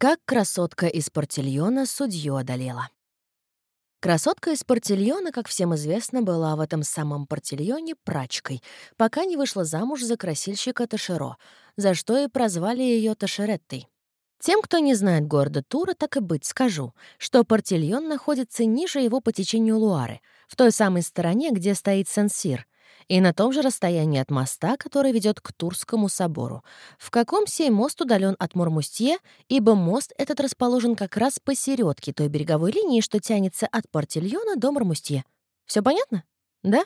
Как красотка из Портильона судью одолела. Красотка из Портильона, как всем известно, была в этом самом Портильоне прачкой, пока не вышла замуж за красильщика Ташеро, за что и прозвали ее Ташереттой. Тем, кто не знает города Тура, так и быть, скажу, что Портильон находится ниже его по течению Луары, в той самой стороне, где стоит Сен-Сир — и на том же расстоянии от моста, который ведет к Турскому собору. В каком сей мост удален от Мурмустье, ибо мост этот расположен как раз посередке той береговой линии, что тянется от Портильона до Мурмустье. Все понятно? Да?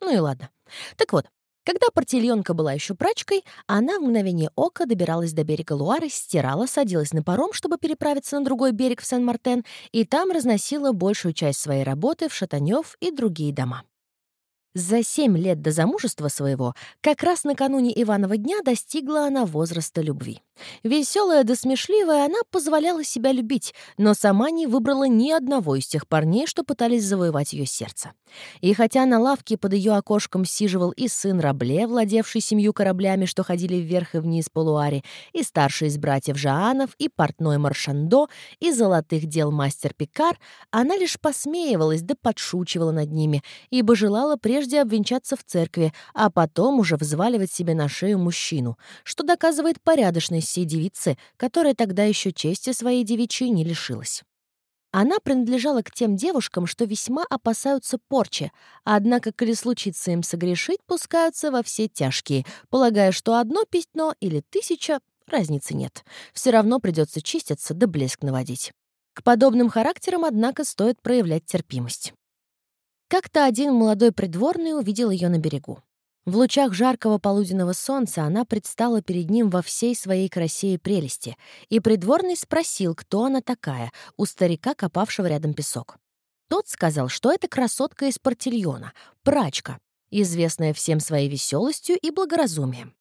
Ну и ладно. Так вот, когда портильонка была еще прачкой, она в мгновение ока добиралась до берега Луары, стирала, садилась на паром, чтобы переправиться на другой берег в Сен-Мартен, и там разносила большую часть своей работы в Шатанёв и другие дома. За семь лет до замужества своего, как раз накануне Иванова дня, достигла она возраста любви. Веселая да смешливая, она позволяла себя любить, но сама не выбрала ни одного из тех парней, что пытались завоевать ее сердце. И хотя на лавке под ее окошком сиживал и сын Рабле, владевший семью кораблями, что ходили вверх и вниз по Луаре, и старший из братьев Жаанов, и портной Маршандо, и золотых дел мастер Пикар, она лишь посмеивалась да подшучивала над ними, ибо желала прежде обвенчаться в церкви, а потом уже взваливать себе на шею мужчину, что доказывает порядочность сей девицы, которая тогда еще чести своей девичьей не лишилась. Она принадлежала к тем девушкам, что весьма опасаются порчи, однако, коли случится им согрешить, пускаются во все тяжкие, полагая, что одно пятно или тысяча — разницы нет. Все равно придется чиститься да блеск наводить. К подобным характерам, однако, стоит проявлять терпимость. Как-то один молодой придворный увидел ее на берегу. В лучах жаркого полуденного солнца она предстала перед ним во всей своей красе и прелести, и придворный спросил, кто она такая, у старика, копавшего рядом песок. Тот сказал, что это красотка из Портильона, прачка, известная всем своей веселостью и благоразумием.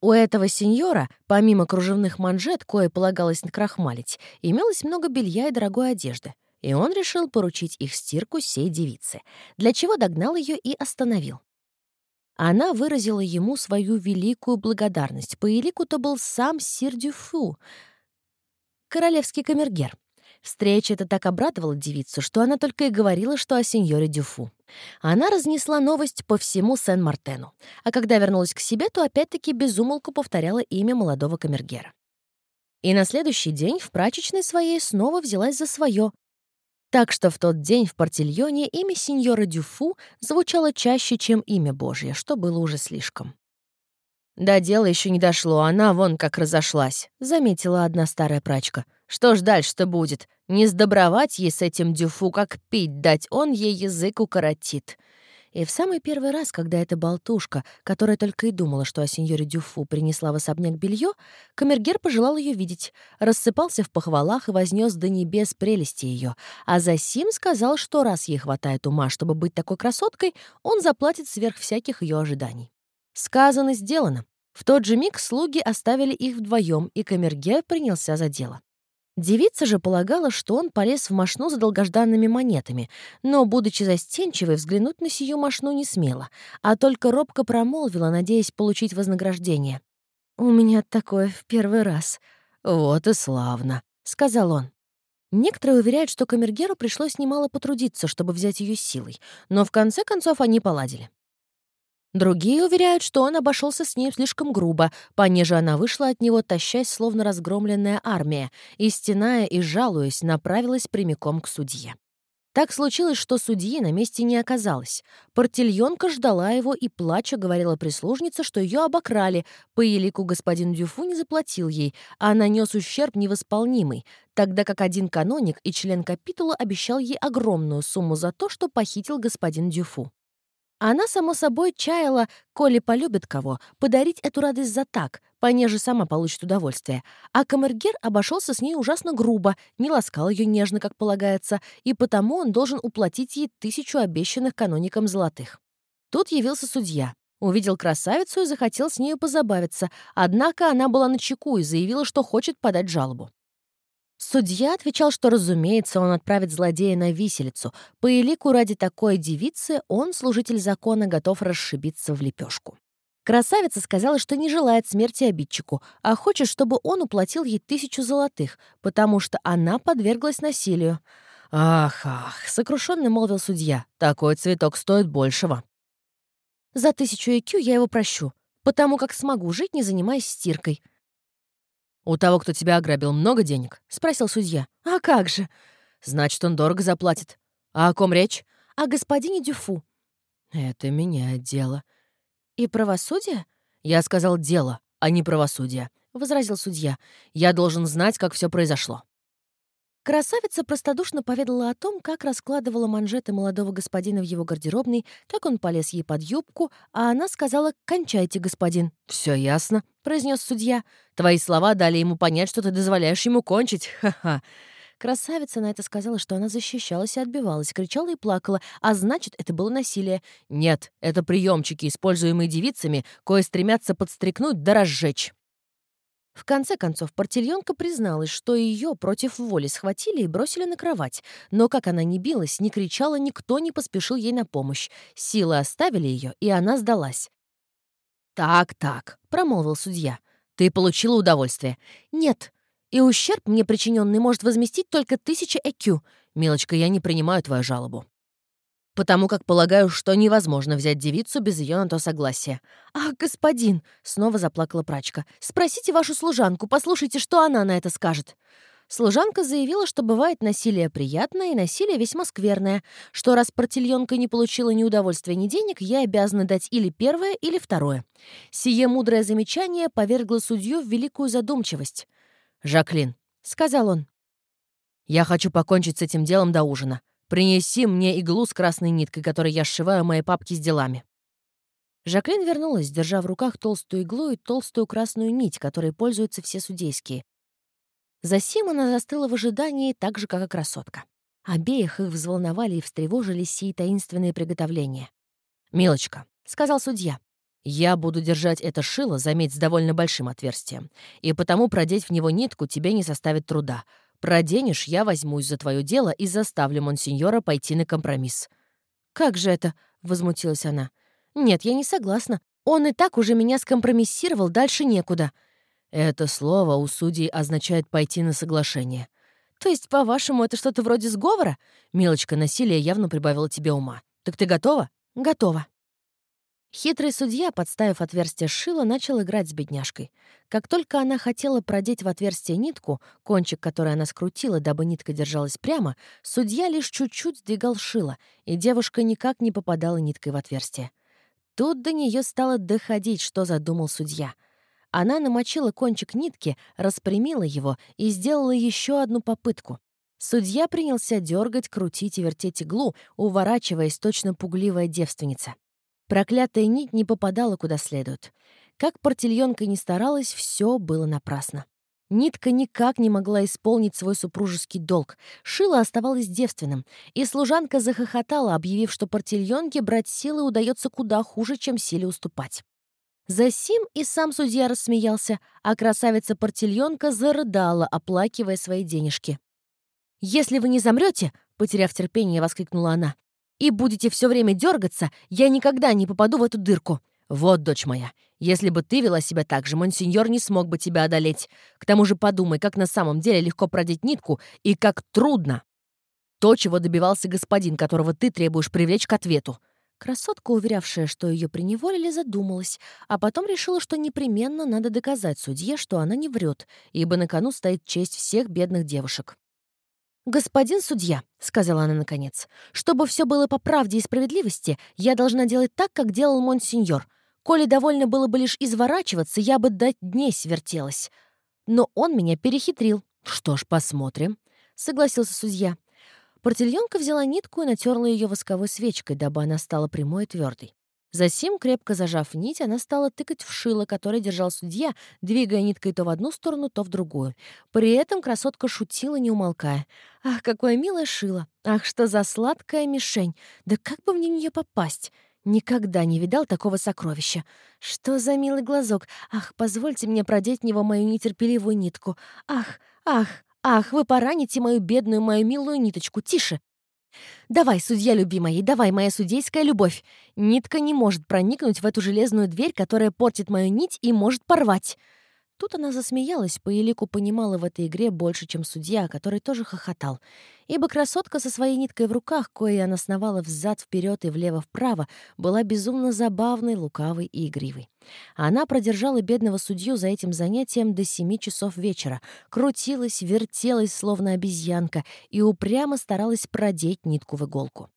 У этого сеньора, помимо кружевных манжет, кое полагалось накрахмалить, имелось много белья и дорогой одежды, и он решил поручить их стирку сей девице, для чего догнал ее и остановил. Она выразила ему свою великую благодарность. По элику-то был сам Сир Дюфу, королевский камергер. Встреча эта так обрадовала девицу, что она только и говорила, что о сеньоре Дюфу. Она разнесла новость по всему Сен-Мартену, а когда вернулась к себе, то опять-таки безумолку повторяла имя молодого камергера. И на следующий день в прачечной своей снова взялась за свое, так что в тот день в Портильоне имя сеньора Дюфу звучало чаще, чем имя Божье, что было уже слишком. «Да дело еще не дошло, она вон как разошлась», — заметила одна старая прачка. «Что ж дальше-то будет? Не сдобровать ей с этим Дюфу, как пить дать, он ей язык укоротит». И в самый первый раз, когда эта болтушка, которая только и думала, что о сеньоре Дюфу принесла в особняк белье, камергер пожелал ее видеть, рассыпался в похвалах и вознес до небес прелести ее, а за сим сказал, что раз ей хватает ума, чтобы быть такой красоткой, он заплатит сверх всяких ее ожиданий. Сказано, сделано. В тот же миг слуги оставили их вдвоем, и камергер принялся за дело. Девица же полагала, что он полез в мошну за долгожданными монетами, но, будучи застенчивой, взглянуть на сию мошну не смела, а только робко промолвила, надеясь получить вознаграждение. «У меня такое в первый раз». «Вот и славно», — сказал он. Некоторые уверяют, что камергеру пришлось немало потрудиться, чтобы взять ее силой, но в конце концов они поладили. Другие уверяют, что он обошелся с ней слишком грубо, понеже она вышла от него, тащась, словно разгромленная армия, и, стеная и жалуясь, направилась прямиком к судье. Так случилось, что судьи на месте не оказалось. Портильонка ждала его и, плача, говорила прислужнице, что ее обокрали, по елику господин Дюфу не заплатил ей, а нанес ущерб невосполнимый, тогда как один каноник и член капитула обещал ей огромную сумму за то, что похитил господин Дюфу. Она, само собой, чаяла, коли полюбит кого, подарить эту радость за так, понеже сама получит удовольствие. А камергер обошелся с ней ужасно грубо, не ласкал ее нежно, как полагается, и потому он должен уплатить ей тысячу обещанных каноникам золотых. Тут явился судья. Увидел красавицу и захотел с нею позабавиться, однако она была на чеку и заявила, что хочет подать жалобу. Судья отвечал, что, разумеется, он отправит злодея на виселицу. По элику ради такой девицы он, служитель закона, готов расшибиться в лепешку. Красавица сказала, что не желает смерти обидчику, а хочет, чтобы он уплатил ей тысячу золотых, потому что она подверглась насилию. «Ах, ах!» — сокрушенно молвил судья. «Такой цветок стоит большего». «За тысячу IQ я его прощу, потому как смогу жить, не занимаясь стиркой». «У того, кто тебя ограбил, много денег?» — спросил судья. «А как же?» «Значит, он дорого заплатит. А о ком речь?» «О господине Дюфу». «Это меняет дело», «И правосудие?» «Я сказал дело, а не правосудие», — возразил судья. «Я должен знать, как все произошло». Красавица простодушно поведала о том, как раскладывала манжеты молодого господина в его гардеробной, как он полез ей под юбку, а она сказала «Кончайте, господин». Все ясно», — произнес судья. «Твои слова дали ему понять, что ты дозволяешь ему кончить. Ха-ха. Красавица на это сказала, что она защищалась и отбивалась, кричала и плакала, а значит, это было насилие. Нет, это приемчики, используемые девицами, кое стремятся подстрекнуть да разжечь. В конце концов, портильонка призналась, что ее против воли схватили и бросили на кровать. Но как она не билась, не кричала, никто не поспешил ей на помощь. Силы оставили ее, и она сдалась. «Так-так», — промолвил судья. «Ты получила удовольствие?» «Нет», и ущерб, мне причиненный, может возместить только тысяча ЭКЮ. Милочка, я не принимаю твою жалобу. Потому как полагаю, что невозможно взять девицу без ее на то согласия. «Ах, господин!» — снова заплакала прачка. «Спросите вашу служанку, послушайте, что она на это скажет». Служанка заявила, что бывает насилие приятное и насилие весьма скверное, что раз портильонка не получила ни удовольствия, ни денег, я обязана дать или первое, или второе. Сие мудрое замечание повергло судью в великую задумчивость. «Жаклин», — сказал он, — «я хочу покончить с этим делом до ужина. Принеси мне иглу с красной ниткой, которой я сшиваю мои папки с делами». Жаклин вернулась, держа в руках толстую иглу и толстую красную нить, которой пользуются все судейские. Засим она застыла в ожидании так же, как и красотка. Обеих их взволновали и встревожили сии таинственные приготовления. «Милочка», — сказал судья, я буду держать это шило, заметь, с довольно большим отверстием. И потому продеть в него нитку тебе не составит труда. Проденешь, я возьмусь за твое дело и заставлю монсеньора пойти на компромисс». «Как же это?» — возмутилась она. «Нет, я не согласна. Он и так уже меня скомпромиссировал, дальше некуда». Это слово у судей означает «пойти на соглашение». «То есть, по-вашему, это что-то вроде сговора?» Милочка, насилие явно прибавило тебе ума. «Так ты готова?» «Готова». Хитрый судья, подставив отверстие шила, начал играть с бедняжкой. Как только она хотела продеть в отверстие нитку, кончик, который она скрутила, дабы нитка держалась прямо, судья лишь чуть-чуть сдвигал шило, и девушка никак не попадала ниткой в отверстие. Тут до нее стало доходить, что задумал судья. Она намочила кончик нитки, распрямила его и сделала еще одну попытку. Судья принялся дергать, крутить и вертеть иглу, уворачиваясь точно пугливая девственница. Проклятая нить не попадала куда следует. Как портильонка не старалась, все было напрасно. Нитка никак не могла исполнить свой супружеский долг. Шило оставалось девственным, и служанка захохотала, объявив, что портильонке брать силы удается куда хуже, чем силе уступать. Засим и сам судья рассмеялся, а красавица-портильонка зарыдала, оплакивая свои денежки. «Если вы не замрете, потеряв терпение, воскликнула она, и будете все время дергаться, я никогда не попаду в эту дырку. Вот, дочь моя, если бы ты вела себя так же, монсеньор не смог бы тебя одолеть. К тому же подумай, как на самом деле легко продеть нитку и как трудно. То, чего добивался господин, которого ты требуешь привлечь к ответу. Красотка, уверявшая, что ее приневолили, задумалась, а потом решила, что непременно надо доказать судье, что она не врет, ибо на кону стоит честь всех бедных девушек. «Господин судья», — сказала она наконец, — «чтобы все было по правде и справедливости, я должна делать так, как делал монсеньор. Коли довольно было бы лишь изворачиваться, я бы до дней свертелась. Но он меня перехитрил». «Что ж, посмотрим», — согласился судья. Портильонка взяла нитку и натерла ее восковой свечкой, дабы она стала прямой и твердой. Засим, крепко зажав нить, она стала тыкать в шило, которое держал судья, двигая ниткой то в одну сторону, то в другую. При этом красотка шутила, не умолкая. «Ах, какое милое шило! Ах, что за сладкая мишень! Да как бы мне в нее попасть?» Никогда не видал такого сокровища. Что за милый глазок? Ах, позвольте мне продеть в него мою нетерпеливую нитку. Ах, ах, ах, вы пораните мою бедную, мою милую ниточку. Тише. «Давай, судья любимая, давай, моя судейская любовь! Нитка не может проникнуть в эту железную дверь, которая портит мою нить и может порвать!» Тут она засмеялась, по элику понимала в этой игре больше, чем судья, который тоже хохотал. Ибо красотка со своей ниткой в руках, кое она сновала взад вперед и влево-вправо, была безумно забавной, лукавой и игривой. Она продержала бедного судью за этим занятием до семи часов вечера, крутилась, вертелась, словно обезьянка, и упрямо старалась продеть нитку в иголку.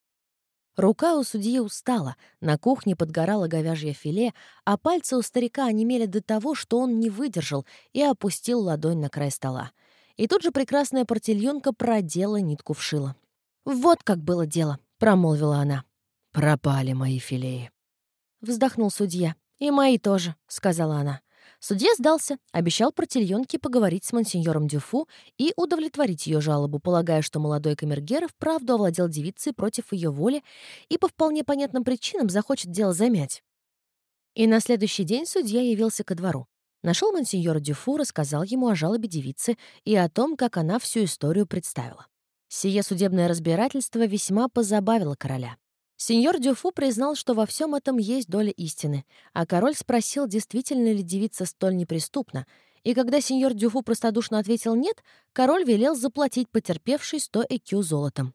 Рука у судьи устала, на кухне подгорало говяжье филе, а пальцы у старика онемели до того, что он не выдержал и опустил ладонь на край стола. И тут же прекрасная портильонка продела нитку в шило. «Вот как было дело», — промолвила она. «Пропали мои филеи», — вздохнул судья. «И мои тоже», — сказала она. Судья сдался, обещал Портильонке поговорить с мансиньором Дюфу и удовлетворить ее жалобу, полагая, что молодой камергер вправду овладел девицей против ее воли и по вполне понятным причинам захочет дело замять. И на следующий день судья явился ко двору. Нашел мансиньора Дюфу, рассказал ему о жалобе девицы и о том, как она всю историю представила. Сие судебное разбирательство весьма позабавило короля. Сеньор Дюфу признал, что во всем этом есть доля истины, а король спросил, действительно ли девица столь неприступна, и когда сеньор Дюфу простодушно ответил «нет», король велел заплатить потерпевший 100 экю золотом.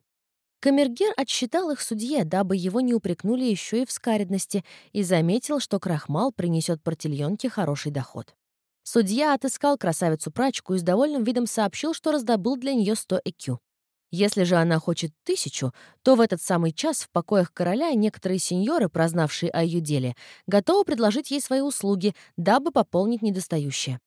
Камергер отсчитал их судье, дабы его не упрекнули еще и в скаредности, и заметил, что крахмал принесет портильонке хороший доход. Судья отыскал красавицу-прачку и с довольным видом сообщил, что раздобыл для нее 100 экю. Если же она хочет тысячу, то в этот самый час в покоях короля некоторые сеньоры, прознавшие о ее деле, готовы предложить ей свои услуги, дабы пополнить недостающее.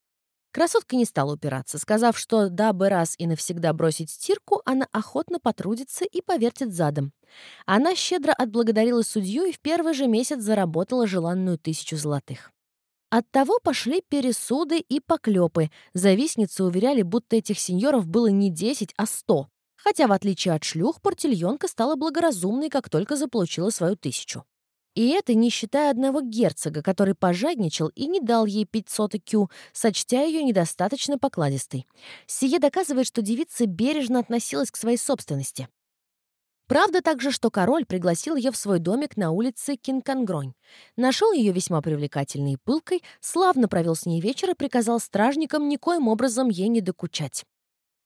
Красотка не стала упираться, сказав, что дабы раз и навсегда бросить стирку, она охотно потрудится и повертит задом. Она щедро отблагодарила судью и в первый же месяц заработала желанную тысячу золотых. Оттого пошли пересуды и поклепы. Завистницы уверяли, будто этих сеньоров было не 10, а 100 хотя, в отличие от шлюх, портильонка стала благоразумной, как только заполучила свою тысячу. И это не считая одного герцога, который пожадничал и не дал ей 500 кю, сочтя ее недостаточно покладистой. Сие доказывает, что девица бережно относилась к своей собственности. Правда также, что король пригласил ее в свой домик на улице Кинкангронь. Нашел ее весьма привлекательной и пылкой, славно провел с ней вечер и приказал стражникам никоим образом ей не докучать.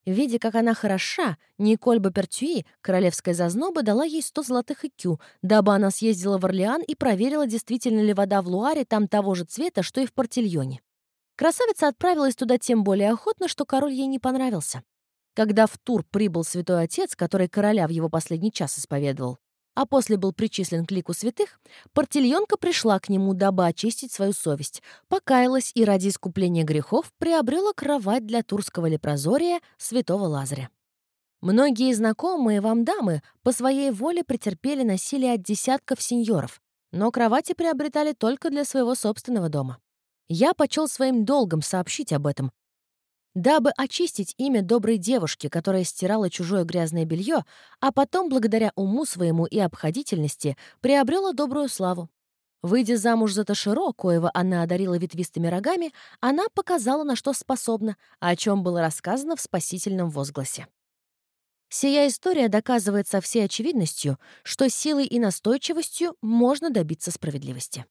Видя, как она хороша, Николь Бапертюи, королевская зазноба, дала ей 100 золотых икю, дабы она съездила в Орлеан и проверила, действительно ли вода в Луаре там того же цвета, что и в Портильоне. Красавица отправилась туда тем более охотно, что король ей не понравился. Когда в Тур прибыл святой отец, который короля в его последний час исповедовал, а после был причислен к лику святых, Портильонка пришла к нему, дабы очистить свою совесть, покаялась и ради искупления грехов приобрела кровать для турского лепрозория святого Лазаря. Многие знакомые вам дамы по своей воле претерпели насилие от десятков сеньоров, но кровати приобретали только для своего собственного дома. Я почел своим долгом сообщить об этом, дабы очистить имя доброй девушки, которая стирала чужое грязное белье, а потом, благодаря уму своему и обходительности, приобрела добрую славу. Выйдя замуж за Таширо, коего она одарила ветвистыми рогами, она показала, на что способна, о чем было рассказано в спасительном возгласе. Сия история доказывает со всей очевидностью, что силой и настойчивостью можно добиться справедливости.